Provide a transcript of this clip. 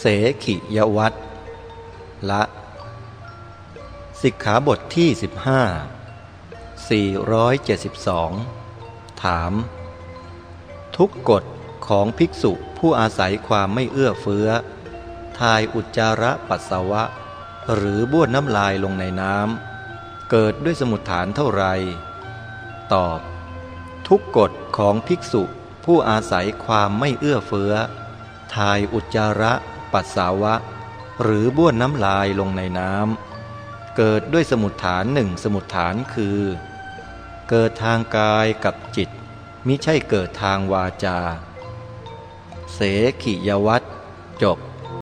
เสขิยวัตละ สิกขาบทที่ 15 472 ถาม ทุกกฎของภิกษุผู้อาศัยความไม่เอื้อเฟื้อ ทายอุจจาระปัสสาวะ หรือบ้วนน้ำลายลงในน้ำ เกิดด้วยสมุดฐานเท่าไร ตอบ ทุกกฎของภิกษุผู้อาศัยความไม่เอื้อเฟื้อ ทายอุจจาระ ปัสสาวะ หรือบ้วนน้ำลายลงในน้ำเกิดด้วยสมุดฐานหนึ่งสมุดฐานคือ เกิดทางกายกับจิต มิใช่เกิดทางวาจา เสขิยวัตจบ